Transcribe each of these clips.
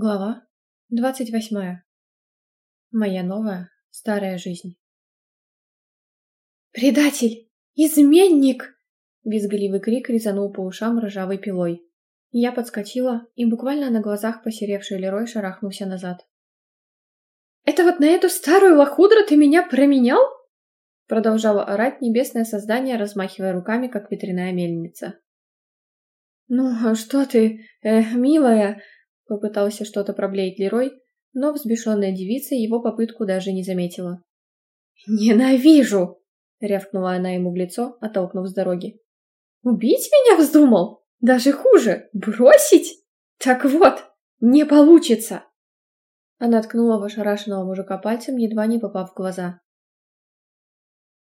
Глава двадцать восьмая. Моя новая, старая жизнь. «Предатель! Изменник!» Визгливый крик резанул по ушам ржавой пилой. Я подскочила, и буквально на глазах посеревший Лерой шарахнулся назад. «Это вот на эту старую лохудру ты меня променял?» Продолжала орать небесное создание, размахивая руками, как ветряная мельница. «Ну, а что ты, э, милая?» Попытался что-то проблеять Лерой, но взбешенная девица его попытку даже не заметила. «Ненавижу!» — рявкнула она ему в лицо, оттолкнув с дороги. «Убить меня вздумал? Даже хуже! Бросить? Так вот, не получится!» Она ткнула в ошарашенного мужика пальцем, едва не попав в глаза.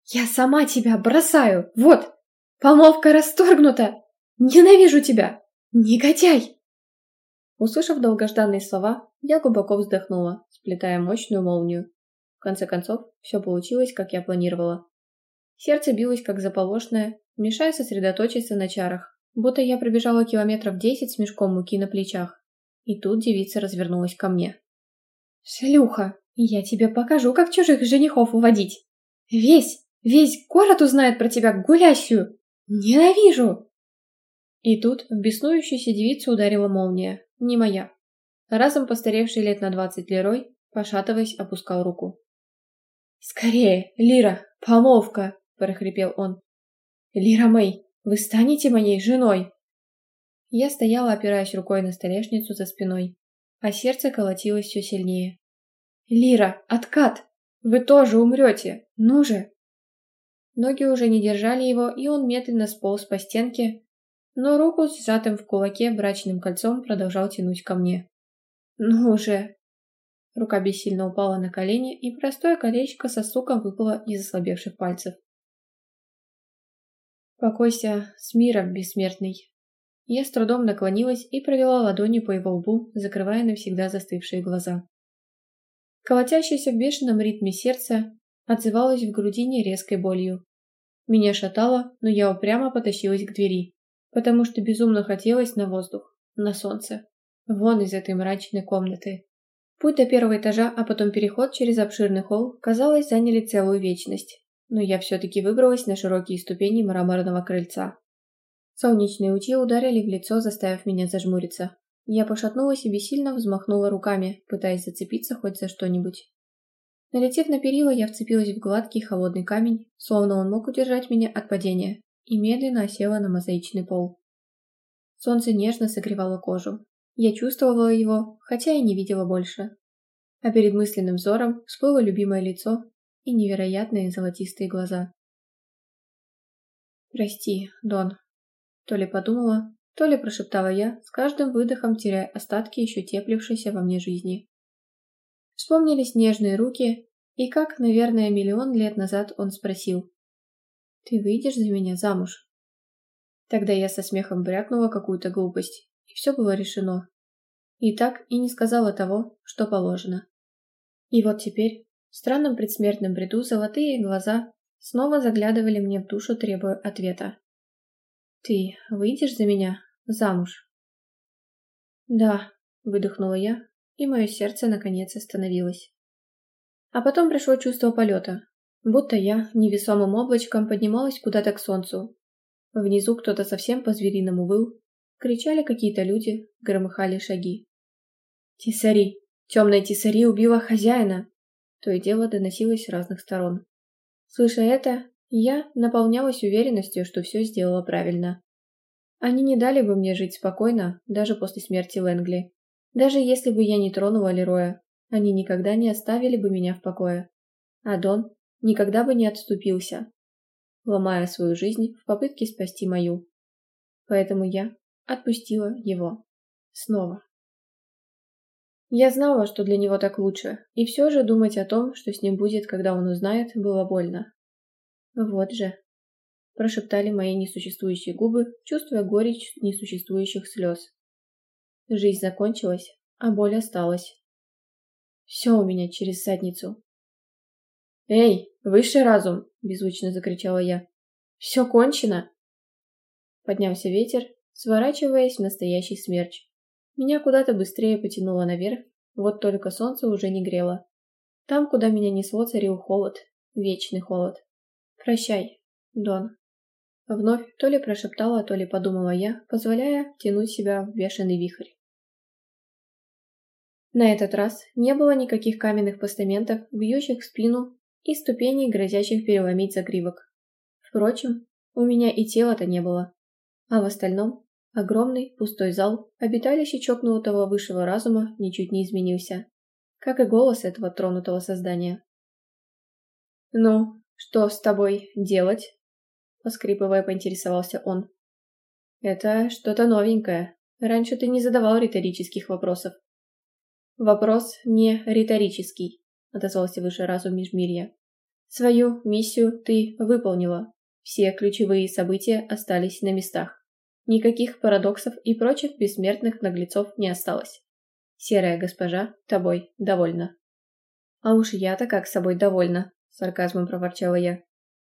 «Я сама тебя бросаю! Вот! Помолвка расторгнута! Ненавижу тебя! Негодяй!» Услышав долгожданные слова, я глубоко вздохнула, сплетая мощную молнию. В конце концов, все получилось, как я планировала. Сердце билось, как заполошное, мешая сосредоточиться на чарах, будто я пробежала километров десять с мешком муки на плечах. И тут девица развернулась ко мне. «Шлюха, я тебе покажу, как чужих женихов уводить! Весь, весь город узнает про тебя гулящую! Ненавижу!» И тут в беснующуюся девицу ударила молния, не моя. Разом постаревший лет на двадцать Лерой, пошатываясь, опускал руку. «Скорее, Лира, помолвка!» – прохрипел он. «Лира Мэй, вы станете моей женой!» Я стояла, опираясь рукой на столешницу за спиной, а сердце колотилось все сильнее. «Лира, откат! Вы тоже умрете! Ну же!» Ноги уже не держали его, и он медленно сполз по стенке, но руку с сжатым в кулаке брачным кольцом продолжал тянуть ко мне. «Ну уже!» Рука бессильно упала на колени, и простое колечко со стуком выпало из ослабевших пальцев. «Покойся с миром, бессмертный!» Я с трудом наклонилась и провела ладонью по его лбу, закрывая навсегда застывшие глаза. Колотящееся в бешеном ритме сердце отзывалось в грудине резкой болью. Меня шатало, но я упрямо потащилась к двери потому что безумно хотелось на воздух, на солнце, вон из этой мрачной комнаты. Путь до первого этажа, а потом переход через обширный холл, казалось, заняли целую вечность, но я все-таки выбралась на широкие ступени мраморного крыльца. Солнечные лучи ударили в лицо, заставив меня зажмуриться. Я пошатнулась и бессильно взмахнула руками, пытаясь зацепиться хоть за что-нибудь. Налетев на перила, я вцепилась в гладкий холодный камень, словно он мог удержать меня от падения и медленно осела на мозаичный пол. Солнце нежно согревало кожу. Я чувствовала его, хотя и не видела больше. А перед мысленным взором всплыло любимое лицо и невероятные золотистые глаза. «Прости, Дон», — то ли подумала, то ли прошептала я, с каждым выдохом теряя остатки еще теплившейся во мне жизни. Вспомнились нежные руки, и как, наверное, миллион лет назад он спросил, ты выйдешь за меня замуж?» Тогда я со смехом брякнула какую-то глупость, и все было решено. И так и не сказала того, что положено. И вот теперь, в странном предсмертном бреду, золотые глаза снова заглядывали мне в душу, требуя ответа. «Ты выйдешь за меня замуж?» «Да», — выдохнула я, и мое сердце наконец остановилось. А потом пришло чувство полета, Будто я невесомым облачком поднималась куда-то к солнцу. Внизу кто-то совсем по-звериному выл. Кричали какие-то люди, громыхали шаги. «Тисари! Темная Тисари убила хозяина!» То и дело доносилось с разных сторон. Слыша это, я наполнялась уверенностью, что все сделала правильно. Они не дали бы мне жить спокойно, даже после смерти Лэнгли. Даже если бы я не тронула Лероя, они никогда не оставили бы меня в покое. А Дон никогда бы не отступился, ломая свою жизнь в попытке спасти мою. Поэтому я отпустила его. Снова. Я знала, что для него так лучше, и все же думать о том, что с ним будет, когда он узнает, было больно. Вот же. Прошептали мои несуществующие губы, чувствуя горечь несуществующих слез. Жизнь закончилась, а боль осталась. Все у меня через задницу. «Эй, высший разум!» – беззвучно закричала я. «Все кончено!» Поднялся ветер, сворачиваясь в настоящий смерч. Меня куда-то быстрее потянуло наверх, вот только солнце уже не грело. Там, куда меня несло, царил холод, вечный холод. «Прощай, Дон». Вновь то ли прошептала, то ли подумала я, позволяя тянуть себя в бешеный вихрь. На этот раз не было никаких каменных постаментов, бьющих в спину, и ступеней, грозящих переломить загривок. Впрочем, у меня и тела-то не было. А в остальном огромный пустой зал, обиталище чокнутого высшего разума, ничуть не изменился. Как и голос этого тронутого создания. «Ну, что с тобой делать?» Поскрипывая, поинтересовался он. «Это что-то новенькое. Раньше ты не задавал риторических вопросов». «Вопрос не риторический», — отозвался высший разум Межмирья. «Свою миссию ты выполнила. Все ключевые события остались на местах. Никаких парадоксов и прочих бессмертных наглецов не осталось. Серая госпожа тобой довольна». «А уж я-то как с собой довольна», — сарказмом проворчала я.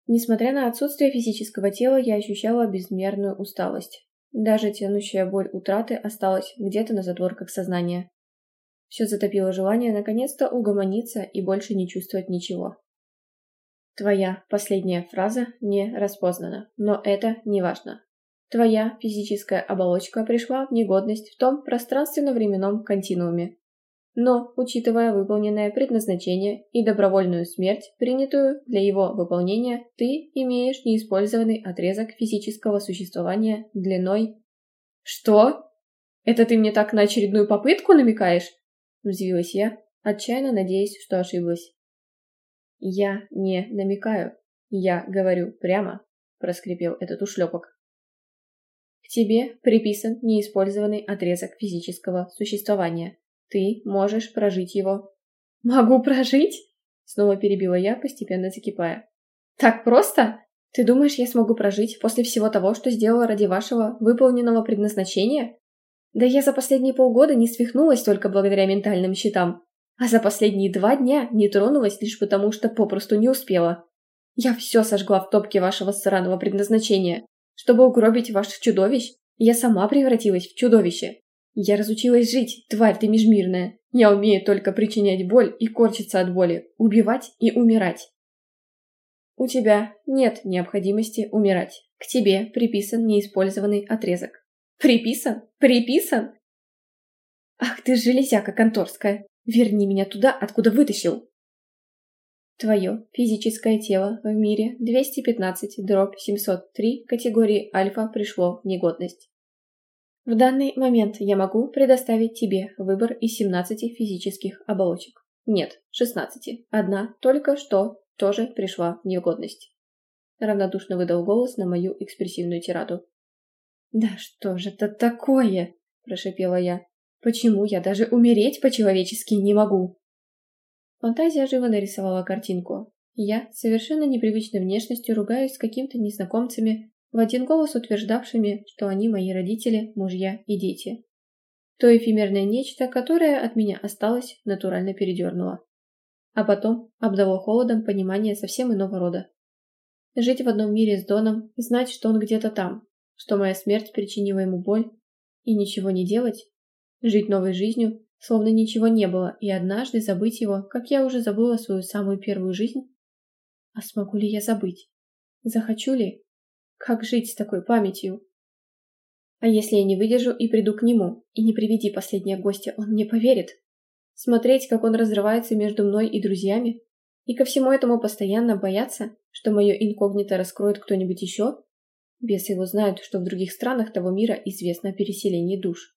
Несмотря на отсутствие физического тела, я ощущала безмерную усталость. Даже тянущая боль утраты осталась где-то на задворках сознания. Все затопило желание наконец-то угомониться и больше не чувствовать ничего. Твоя последняя фраза не распознана, но это не важно. Твоя физическая оболочка пришла в негодность в том пространственно-временном континууме. Но, учитывая выполненное предназначение и добровольную смерть, принятую для его выполнения, ты имеешь неиспользованный отрезок физического существования длиной... Что? Это ты мне так на очередную попытку намекаешь? Взвилась я, отчаянно надеясь, что ошиблась. «Я не намекаю. Я говорю прямо», — проскрипел этот ушлепок. «К тебе приписан неиспользованный отрезок физического существования. Ты можешь прожить его». «Могу прожить?» — снова перебила я, постепенно закипая. «Так просто? Ты думаешь, я смогу прожить после всего того, что сделала ради вашего выполненного предназначения? Да я за последние полгода не свихнулась только благодаря ментальным щитам, а за последние два дня не тронулась лишь потому, что попросту не успела. Я все сожгла в топке вашего сраного предназначения. Чтобы угробить ваших чудовищ, я сама превратилась в чудовище. Я разучилась жить, тварь ты межмирная. Я умею только причинять боль и корчиться от боли, убивать и умирать. У тебя нет необходимости умирать. К тебе приписан неиспользованный отрезок. Приписан? Приписан? Ах ты железяка конторская! Верни меня туда, откуда вытащил! Твое физическое тело в мире 215 дробь 703 категории альфа пришло в негодность. В данный момент я могу предоставить тебе выбор из 17 физических оболочек. Нет, 16. Одна только что тоже пришла в негодность. Равнодушно выдал голос на мою экспрессивную тираду. «Да что же это такое?» – прошепела я. «Почему я даже умереть по-человечески не могу?» Фантазия живо нарисовала картинку. Я, совершенно непривычной внешностью, ругаюсь с какими-то незнакомцами, в один голос утверждавшими, что они мои родители, мужья и дети. То эфемерное нечто, которое от меня осталось, натурально передернуло. А потом обдало холодом понимание совсем иного рода. Жить в одном мире с Доном, знать, что он где-то там, что моя смерть причинила ему боль, и ничего не делать, жить новой жизнью, словно ничего не было, и однажды забыть его, как я уже забыла свою самую первую жизнь? А смогу ли я забыть? Захочу ли? Как жить с такой памятью? А если я не выдержу и приду к нему, и не приведи последнего гостя, он мне поверит? Смотреть, как он разрывается между мной и друзьями? И ко всему этому постоянно бояться, что мое инкогнито раскроет кто-нибудь еще? Бесы его знают, что в других странах того мира известно о переселении душ.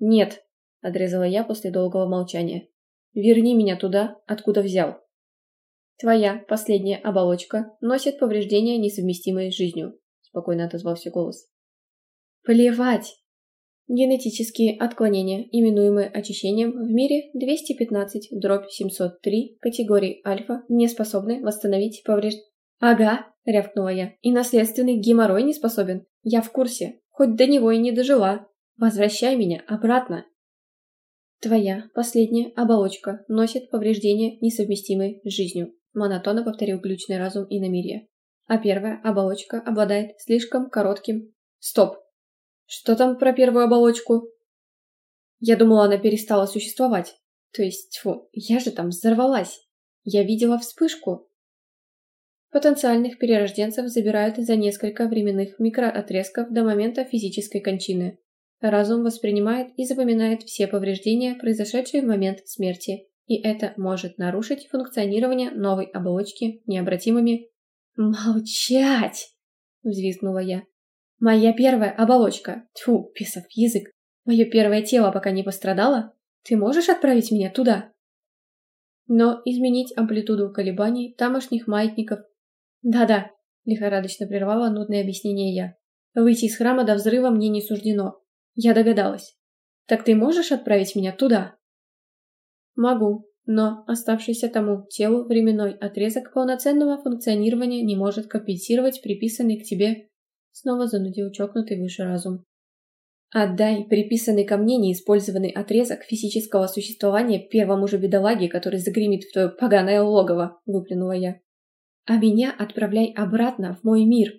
«Нет», — отрезала я после долгого молчания. «Верни меня туда, откуда взял. Твоя последняя оболочка носит повреждения, несовместимые с жизнью», — спокойно отозвался голос. «Плевать!» Генетические отклонения, именуемые очищением, в мире 215 дробь 703 категории альфа не способны восстановить повреждения. «Ага», — рявкнула я, — «и наследственный геморрой не способен. Я в курсе, хоть до него и не дожила. Возвращай меня обратно». «Твоя последняя оболочка носит повреждения, несовместимые с жизнью», — монотонно повторил глючный разум и намерие. «А первая оболочка обладает слишком коротким...» «Стоп! Что там про первую оболочку?» Я думала, она перестала существовать. То есть, фу, я же там взорвалась. Я видела вспышку. Потенциальных перерожденцев забирают за несколько временных микроотрезков до момента физической кончины. Разум воспринимает и запоминает все повреждения, произошедшие в момент смерти, и это может нарушить функционирование новой оболочки необратимыми «Молчать!» — взвизгнула я. «Моя первая оболочка! Тьфу, писав язык! Мое первое тело пока не пострадало? Ты можешь отправить меня туда?» Но изменить амплитуду колебаний тамошних маятников... «Да-да», — лихорадочно прервала нудное объяснение я. «Выйти из храма до взрыва мне не суждено. Я догадалась. Так ты можешь отправить меня туда?» «Могу», но оставшийся тому телу временной отрезок полноценного функционирования не может компенсировать приписанный к тебе, снова занудил чокнутый выше разум. Отдай приписанный ко мне неиспользованный отрезок физического существования первому же бедолаге, который загремит в твое поганое логово, выплюнула я. А меня отправляй обратно в мой мир.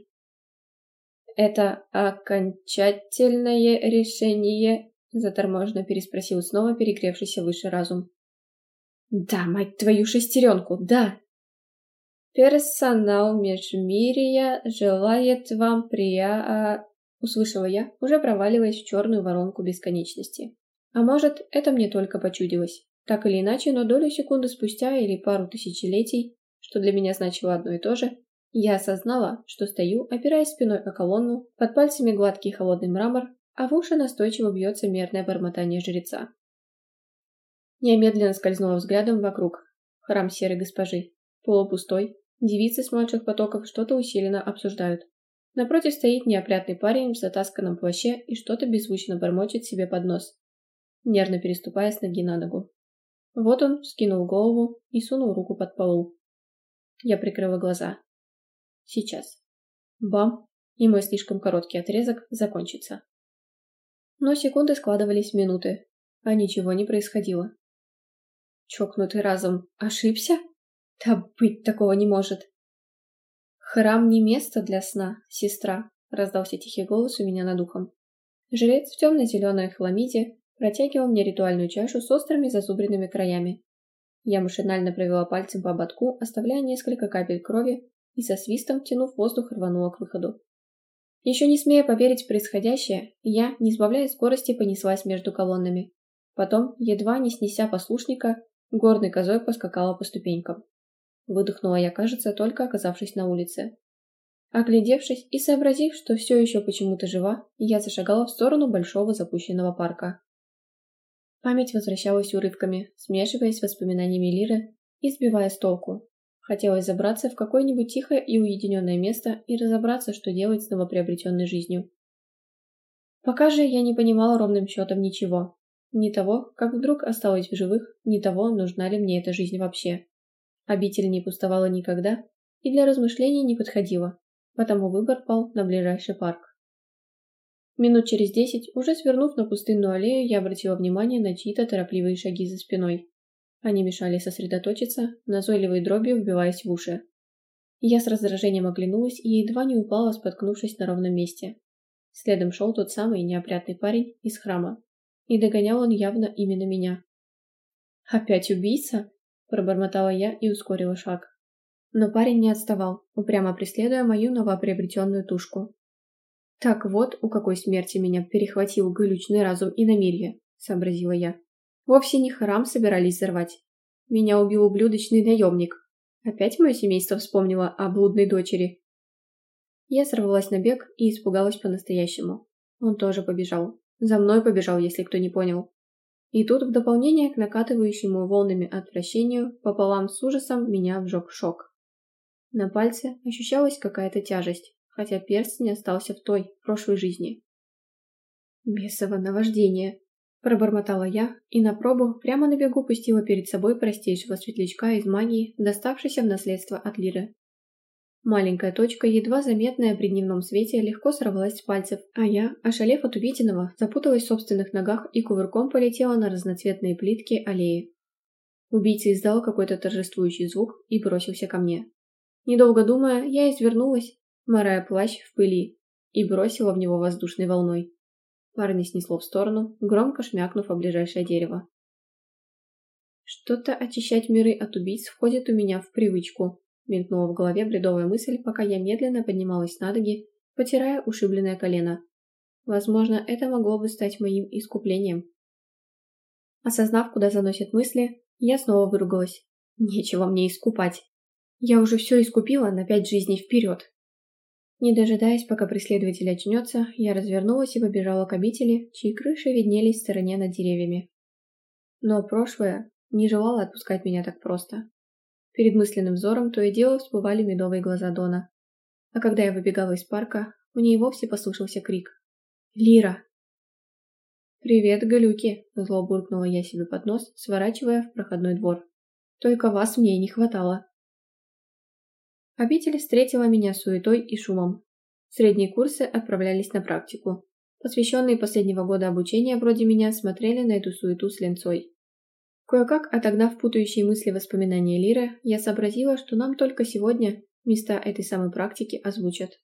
Это окончательное решение, заторможенно переспросил снова перегревшийся выше разум. Да, мать твою шестеренку, да. Персонал Межмирия желает вам прия... Услышала я, уже проваливаясь в черную воронку бесконечности. А может, это мне только почудилось. Так или иначе, но долю секунды спустя или пару тысячелетий, что для меня значило одно и то же, я осознала, что стою, опираясь спиной о колонну, под пальцами гладкий холодный мрамор, а в уши настойчиво бьется мерное бормотание жреца. Я скользнула взглядом вокруг. Храм серой госпожи. Полупустой. Девицы с младших потоков что-то усиленно обсуждают. Напротив стоит неопрятный парень в затасканном плаще и что-то беззвучно бормочет себе под нос, нервно переступая с ноги на ногу. Вот он скинул голову и сунул руку под полу. Я прикрыла глаза. Сейчас. Бам! И мой слишком короткий отрезок закончится. Но секунды складывались в минуты, а ничего не происходило. Чокнутый разум ошибся? Да быть такого не может. Храм не место для сна, сестра, раздался тихий голос у меня над ухом. Жрец в темно-зеленой хламиде протягивал мне ритуальную чашу с острыми зазубренными краями. Я машинально провела пальцем по ободку, оставляя несколько капель крови, и со свистом, тянув воздух, рванула к выходу. Еще не смея поверить в происходящее, я, не сбавляя скорости, понеслась между колоннами. Потом, едва не снеся послушника, Горной козой поскакала по ступенькам. Выдохнула я, кажется, только оказавшись на улице. Оглядевшись и сообразив, что все еще почему-то жива, я зашагала в сторону большого запущенного парка. Память возвращалась урывками, смешиваясь с воспоминаниями Лиры и сбивая с толку. Хотелось забраться в какое-нибудь тихое и уединенное место и разобраться, что делать с новоприобретенной жизнью. Пока же я не понимала ровным счетом ничего. Ни того, как вдруг осталась в живых, ни того, нужна ли мне эта жизнь вообще. Обитель не пустовала никогда и для размышлений не подходила, потому выбор пал на ближайший парк. Минут через десять, уже свернув на пустынную аллею, я обратила внимание на чьи-то торопливые шаги за спиной. Они мешали сосредоточиться, назойливой дробью вбиваясь в уши. Я с раздражением оглянулась и едва не упала, споткнувшись на ровном месте. Следом шел тот самый неопрятный парень из храма, и догонял он явно именно меня. «Опять убийца?» – пробормотала я и ускорила шаг. Но парень не отставал, упрямо преследуя мою новоприобретенную тушку. «Так вот, у какой смерти меня перехватил глючный разум и намерье», – сообразила я. «Вовсе не храм собирались взорвать. Меня убил ублюдочный наемник. Опять мое семейство вспомнило о блудной дочери». Я сорвалась на бег и испугалась по-настоящему. Он тоже побежал. За мной побежал, если кто не понял. И тут, в дополнение к накатывающему волнами отвращению, пополам с ужасом меня вжег шок. На пальце ощущалась какая-то тяжесть, хотя перстень остался в той, прошлой жизни. «Бесово наваждение!» – пробормотала я и на пробу прямо на бегу пустила перед собой простейшего светлячка из магии, доставшийся в наследство от Лиры. Маленькая точка, едва заметная при дневном свете, легко сорвалась с пальцев, а я, ошалев от увиденного, запуталась в собственных ногах и кувырком полетела на разноцветные плитки аллеи. Убийца издал какой-то торжествующий звук и бросился ко мне. Недолго думая, я извернулась, морая плащ в пыли, и бросила в него воздушной волной. Парня снесло в сторону, громко шмякнув о ближайшее дерево. Что-то очищать миры от убийц входит у меня в привычку, мелькнула в голове бредовая мысль, пока я медленно поднималась на ноги, потирая ушибленное колено. Возможно, это могло бы стать моим искуплением. Осознав, куда заносят мысли, я снова выругалась. Нечего мне искупать. Я уже все искупила на пять жизней вперед. Не дожидаясь, пока преследователь очнется, я развернулась и побежала к обители, чьи крыши виднелись в стороне над деревьями. Но прошлое не желало отпускать меня так просто. Перед мысленным взором то и дело всплывали медовые глаза Дона. А когда я выбегала из парка, мне и вовсе послышался крик. «Лира!» «Привет, галюки!» – зло буркнула я себе под нос, сворачивая в проходной двор. «Только вас мне и не хватало!» Обитель встретила меня суетой и шумом. Средние курсы отправлялись на практику. Посвященные последнего года обучения вроде меня смотрели на эту суету с ленцой. Кое-как, отогнав путающие мысли воспоминания Лиры, я сообразила, что нам только сегодня места этой самой практики озвучат.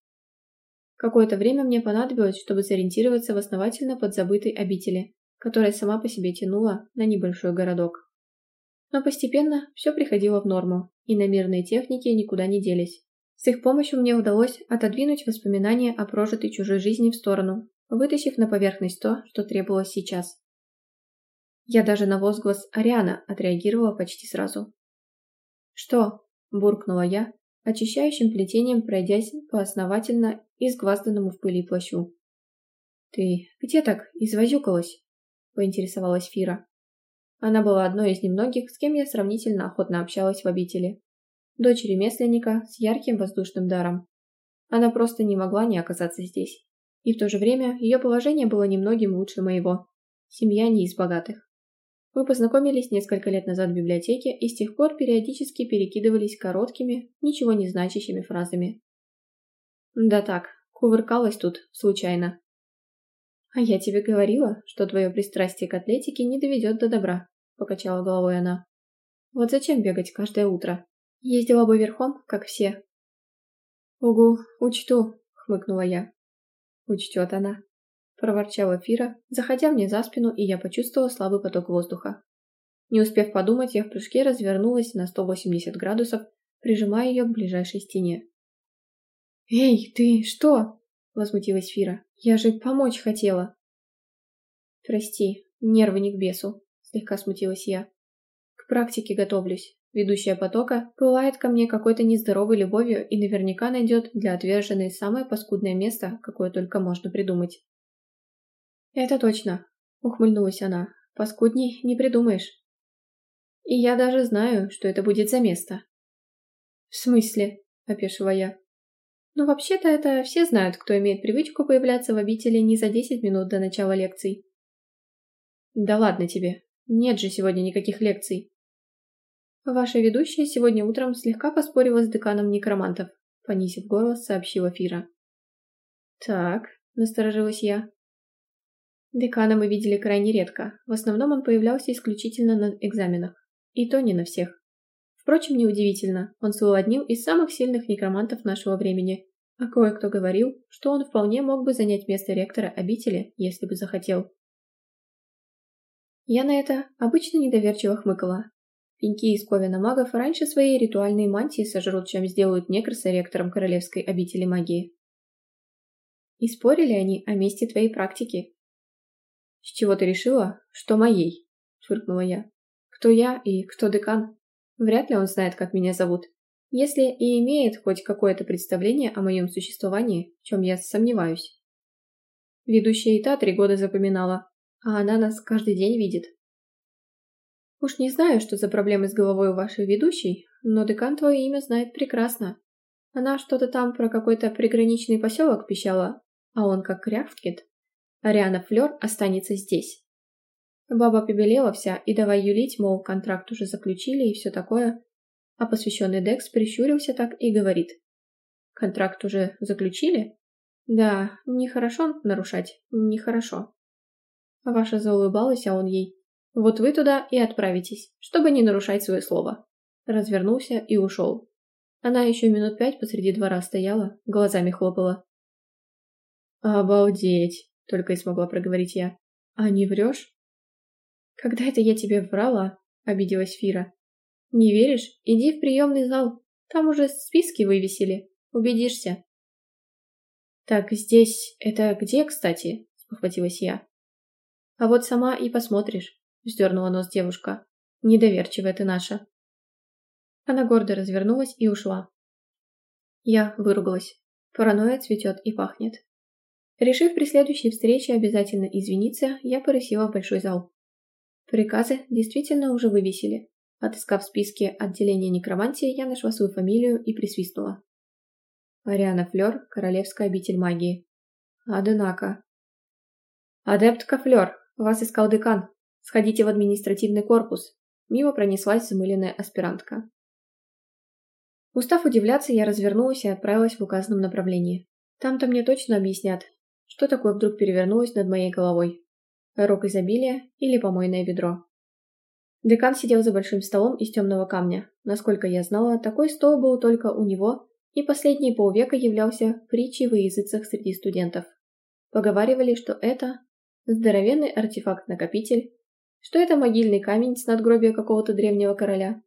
Какое-то время мне понадобилось, чтобы сориентироваться в основательно подзабытой обители, которая сама по себе тянула на небольшой городок. Но постепенно все приходило в норму, и намирные техники никуда не делись. С их помощью мне удалось отодвинуть воспоминания о прожитой чужой жизни в сторону, вытащив на поверхность то, что требовалось сейчас. Я даже на возглас Ариана отреагировала почти сразу. «Что?» – буркнула я, очищающим плетением пройдясь по основательно изгвазданному в пыли плащу. «Ты где так извозюкалась?» – поинтересовалась Фира. Она была одной из немногих, с кем я сравнительно охотно общалась в обители. Дочь ремесленника с ярким воздушным даром. Она просто не могла не оказаться здесь. И в то же время ее положение было немногим лучше моего. Семья не из богатых. Мы познакомились несколько лет назад в библиотеке и с тех пор периодически перекидывались короткими, ничего не значащими фразами. Да так, кувыркалась тут, случайно. «А я тебе говорила, что твое пристрастие к атлетике не доведет до добра», — покачала головой она. «Вот зачем бегать каждое утро? Ездила бы верхом, как все». «Угу, учту», — хмыкнула я. «Учтет она», — проворчала Фира, заходя мне за спину, и я почувствовала слабый поток воздуха. Не успев подумать, я в прыжке развернулась на 180 градусов, прижимая ее к ближайшей стене. «Эй, ты что?» — возмутилась Фира. Я же помочь хотела. Прости, нервы не к бесу, слегка смутилась я. К практике готовлюсь. Ведущая потока пылает ко мне какой-то нездоровой любовью и наверняка найдет для отверженной самое паскудное место, какое только можно придумать. Это точно, ухмыльнулась она. Паскудней не придумаешь. И я даже знаю, что это будет за место. В смысле? опешила я. Но вообще-то это все знают, кто имеет привычку появляться в обители не за 10 минут до начала лекций. Да ладно тебе, нет же сегодня никаких лекций. Ваша ведущая сегодня утром слегка поспорила с деканом некромантов, понизив голос, сообщила Фира. Так, насторожилась я. Декана мы видели крайне редко, в основном он появлялся исключительно на экзаменах. И то не на всех. Впрочем, неудивительно, он был одним из самых сильных некромантов нашего времени, а кое-кто говорил, что он вполне мог бы занять место ректора обители, если бы захотел. Я на это обычно недоверчиво хмыкала. Пеньки из Ковина магов раньше своей ритуальной мантии сожрут, чем сделают некроса ректором королевской обители магии. И спорили они о месте твоей практики. «С чего ты решила, что моей?» – фыркнула я. «Кто я и кто декан?» Вряд ли он знает, как меня зовут. Если и имеет хоть какое-то представление о моем существовании, в чем я сомневаюсь. Ведущая и та три года запоминала, а она нас каждый день видит. Уж не знаю, что за проблемы с головой у вашей ведущей, но декан твое имя знает прекрасно. Она что-то там про какой-то приграничный поселок пищала, а он как кряфткет. Ариана Флёр останется здесь. Баба побелела вся и давай юлить, мол, контракт уже заключили и все такое. А посвященный Декс прищурился так и говорит. Контракт уже заключили? Да, нехорошо нарушать, нехорошо. Ваша заулыбалась, а он ей. Вот вы туда и отправитесь, чтобы не нарушать свое слово. Развернулся и ушел. Она еще минут пять посреди двора стояла, глазами хлопала. «Обалдеть!» только и смогла проговорить я. А не врешь? Когда это я тебе врала? Обиделась Фира. Не веришь? Иди в приемный зал. Там уже списки вывесили. Убедишься. Так, здесь... Это где, кстати? Спохватилась я. А вот сама и посмотришь. Вздернула нос девушка. Недоверчивая ты наша. Она гордо развернулась и ушла. Я выругалась. Паранойя цветет и пахнет. Решив при следующей встрече обязательно извиниться, я порысила в большой зал. Приказы действительно уже вывесили. Отыскав в списке отделения некромантии, я нашла свою фамилию и присвистнула. Ариана Флёр, Королевская обитель магии. Однако. Адептка Флёр, вас искал декан. Сходите в административный корпус. Мимо пронеслась замыленная аспирантка. Устав удивляться, я развернулась и отправилась в указанном направлении. Там-то мне точно объяснят, что такое вдруг перевернулось над моей головой. Рог изобилия или помойное ведро. Декан сидел за большим столом из темного камня. Насколько я знала, такой стол был только у него, и последние полвека являлся притчей во языцах среди студентов. Поговаривали, что это здоровенный артефакт-накопитель, что это могильный камень с надгробия какого-то древнего короля.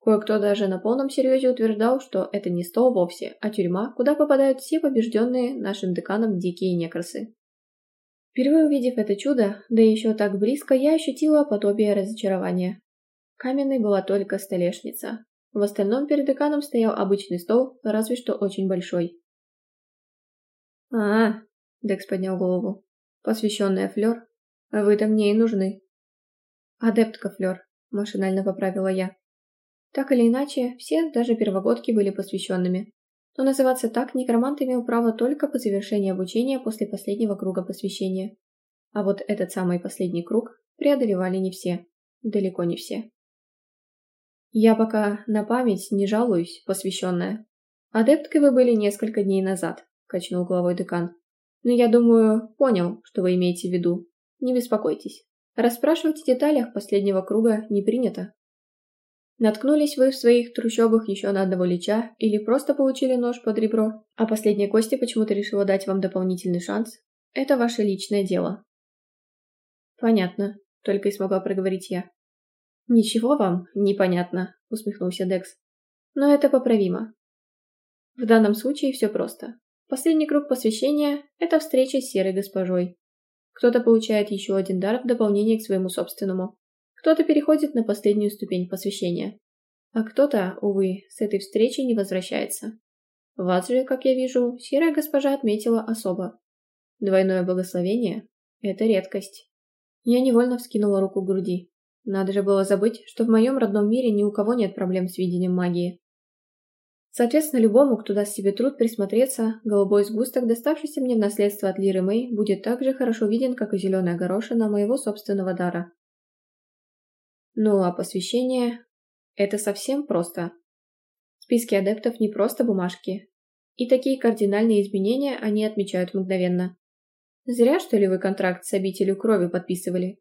Кое-кто даже на полном серьезе утверждал, что это не стол вовсе, а тюрьма, куда попадают все побежденные нашим деканом дикие некрасы. Впервые увидев это чудо, да еще так близко, я ощутила подобие разочарования. Каменной была только столешница. В остальном перед деканом стоял обычный стол, разве что очень большой. «А, -а — Декс поднял голову, — посвященная Флёр, а вы-то мне и нужны». «Адептка Флёр», — машинально поправила я. Так или иначе, все, даже первогодки, были посвященными. Но называться так некромант имел право только по завершении обучения после последнего круга посвящения. А вот этот самый последний круг преодолевали не все. Далеко не все. Я пока на память не жалуюсь, посвященная. Адепткой вы были несколько дней назад, качнул головой декан. Но я думаю, понял, что вы имеете в виду. Не беспокойтесь. Расспрашивать о деталях последнего круга не принято. Наткнулись вы в своих трущобах еще на одного лича или просто получили нож под ребро, а последняя Костя почему-то решила дать вам дополнительный шанс? Это ваше личное дело. Понятно, только и смогла проговорить я. Ничего вам непонятно, усмехнулся Декс. Но это поправимо. В данном случае все просто. Последний круг посвящения – это встреча с серой госпожой. Кто-то получает еще один дар в дополнение к своему собственному. Кто-то переходит на последнюю ступень посвящения, а кто-то, увы, с этой встречи не возвращается. Вас же, как я вижу, серая госпожа отметила особо. Двойное благословение – это редкость. Я невольно вскинула руку к груди. Надо же было забыть, что в моем родном мире ни у кого нет проблем с видением магии. Соответственно, любому, кто даст себе труд присмотреться, голубой сгусток, доставшийся мне в наследство от Лиры Мэй, будет так же хорошо виден, как и зеленая горошина моего собственного дара. Ну а посвящение – это совсем просто. Списки адептов не просто бумажки. И такие кардинальные изменения они отмечают мгновенно. Зря, что ли, вы контракт с обителью крови подписывали?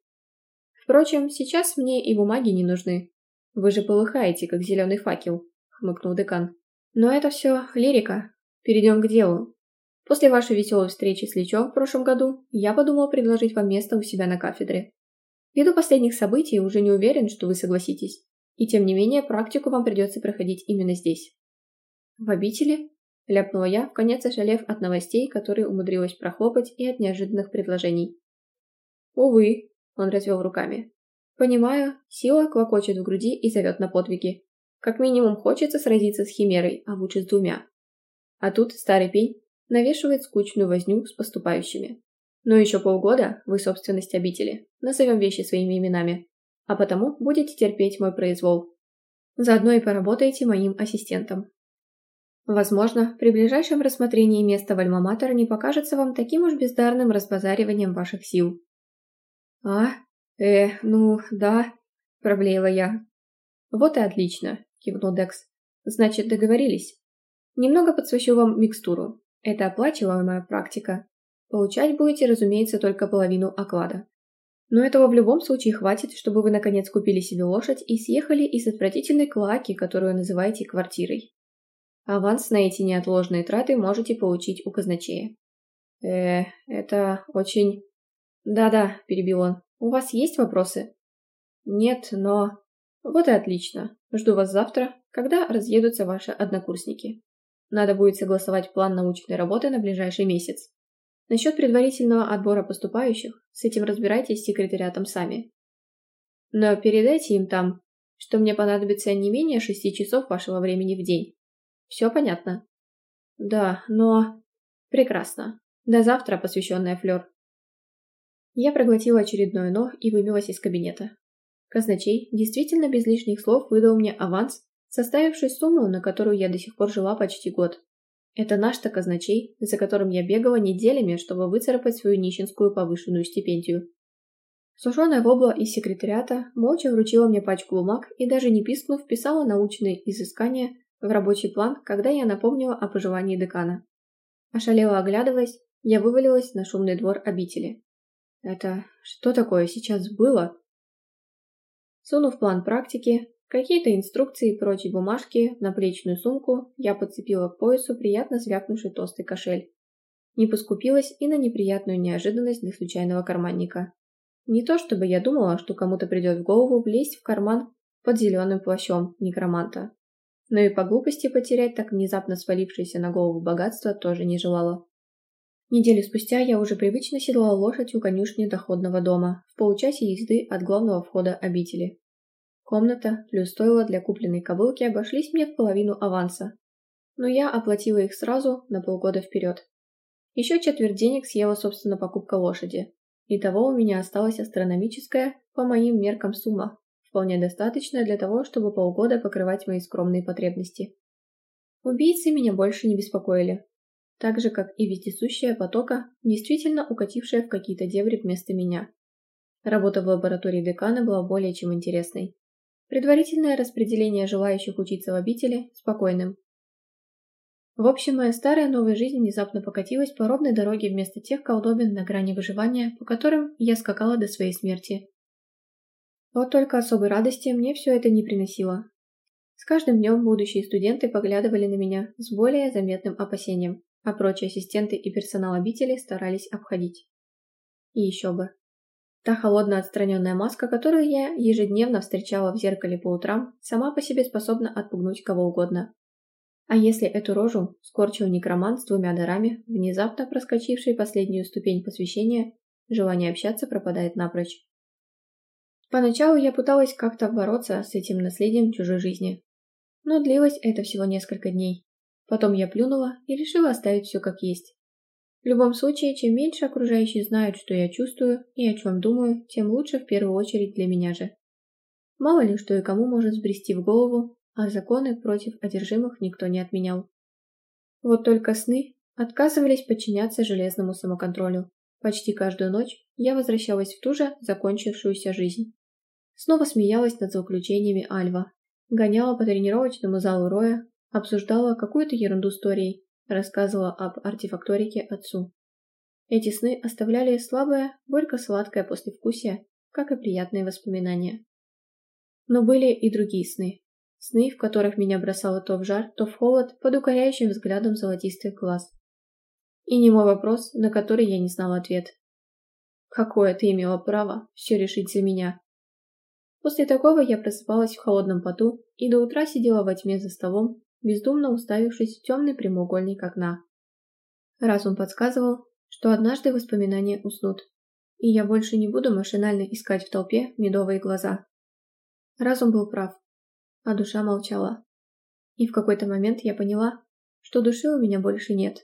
Впрочем, сейчас мне и бумаги не нужны. Вы же полыхаете, как зеленый факел, хмыкнул декан. Но это все лирика. Перейдем к делу. После вашей веселой встречи с Личом в прошлом году я подумал предложить вам место у себя на кафедре. Ввиду последних событий уже не уверен, что вы согласитесь. И тем не менее, практику вам придется проходить именно здесь. В обители? Ляпнула я, в конец ошалев от новостей, которые умудрилась прохлопать, и от неожиданных предложений. Увы, он развел руками. Понимаю, сила клокочет в груди и зовет на подвиги. Как минимум хочется сразиться с химерой, а лучше с двумя. А тут старый пень навешивает скучную возню с поступающими. Но еще полгода вы собственность обители, назовем вещи своими именами, а потому будете терпеть мой произвол. Заодно и поработаете моим ассистентом. Возможно, при ближайшем рассмотрении места в Альма-Матер не покажется вам таким уж бездарным разбазариванием ваших сил. «А? Э, ну, да», – проблеяла я. «Вот и отлично», – кивнул Декс. «Значит, договорились. Немного подсвечу вам микстуру. Это оплачиваемая практика, Получать будете, разумеется, только половину оклада. Но этого в любом случае хватит, чтобы вы наконец купили себе лошадь и съехали из отвратительной клаки, которую называете квартирой. Аванс на эти неотложные траты можете получить у казначея. Э, это очень... Да-да, перебил он. У вас есть вопросы? Нет, но... Вот и отлично. Жду вас завтра, когда разъедутся ваши однокурсники. Надо будет согласовать план научной работы на ближайший месяц. Насчет предварительного отбора поступающих, с этим разбирайтесь с секретариатом сами. Но передайте им там, что мне понадобится не менее шести часов вашего времени в день. Все понятно? Да, но... Прекрасно. До завтра, посвященная Флёр. Я проглотила очередное «но» и вымилась из кабинета. Казначей действительно без лишних слов выдал мне аванс, составивший сумму, на которую я до сих пор жила почти год. Это наш-то казначей, за которым я бегала неделями, чтобы выцарапать свою нищенскую повышенную стипендию. Сушеная вобла из секретариата молча вручила мне пачку бумаг и даже не пискнув, писала научные изыскания в рабочий план, когда я напомнила о пожелании декана. Ошалела оглядываясь, я вывалилась на шумный двор обители. Это что такое сейчас было? Сунув план практики, какие-то инструкции и прочие бумажки на плечную сумку, я подцепила к поясу приятно звякнувший толстый кошель. Не поскупилась и на неприятную неожиданность для случайного карманника. Не то чтобы я думала, что кому-то придет в голову влезть в карман под зеленым плащом некроманта. Но и по глупости потерять так внезапно свалившееся на голову богатство тоже не желала. Неделю спустя я уже привычно седлала лошадь у конюшни доходного дома, в получасе езды от главного входа обители. Комната плюс стоило для купленной кобылки обошлись мне в половину аванса, но я оплатила их сразу на полгода вперед. Еще четверть денег съела, собственно, покупка лошади, Итого у меня осталась астрономическая, по моим меркам, сумма, вполне достаточная для того, чтобы полгода покрывать мои скромные потребности. Убийцы меня больше не беспокоили, так же, как и вездесущая потока, действительно укатившая в какие-то дебри вместо меня. Работа в лаборатории декана была более чем интересной. Предварительное распределение желающих учиться в обители спокойным, в общем, моя старая новая жизнь внезапно покатилась по ровной дороге вместо тех колдобин на грани выживания, по которым я скакала до своей смерти. Вот только особой радости мне все это не приносило. С каждым днем будущие студенты поглядывали на меня с более заметным опасением, а прочие ассистенты и персонал обители старались обходить. И еще бы. Та холодно отстраненная маска, которую я ежедневно встречала в зеркале по утрам, сама по себе способна отпугнуть кого угодно, а если эту рожу скорчил некромант с двумя дарами, внезапно проскочивший последнюю ступень посвящения, желание общаться пропадает напрочь. Поначалу я пыталась как-то бороться с этим наследием чужой жизни. Но длилось это всего несколько дней. Потом я плюнула и решила оставить все как есть. В любом случае, чем меньше окружающие знают, что я чувствую и о чем думаю, тем лучше в первую очередь для меня же. Мало ли, что и кому может сбрести в голову, а законы против одержимых никто не отменял. Вот только сны отказывались подчиняться железному самоконтролю. Почти каждую ночь я возвращалась в ту же закончившуюся жизнь. Снова смеялась над заключениями Альва, гоняла по тренировочному залу Роя, обсуждала какую-то ерунду с Торией, рассказывала об артефакторике отцу. Эти сны оставляли слабое, горько-сладкое послевкусие, как и приятные воспоминания. Но были и другие сны, Сны, в которых меня бросало то в жар, то в холод, под укоряющим взглядом золотистых глаз. И не мой вопрос, на который я не знала ответ. Какое ты имела право все решить за меня? После такого я просыпалась в холодном поту и до утра сидела во тьме за столом, бездумно уставившись в темный прямоугольник окна. Разум подсказывал, что однажды воспоминания уснут, и я больше не буду машинально искать в толпе медовые глаза. Разум был прав а душа молчала. И в какой-то момент я поняла, что души у меня больше нет.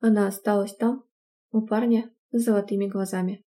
Она осталась там, у парня с золотыми глазами.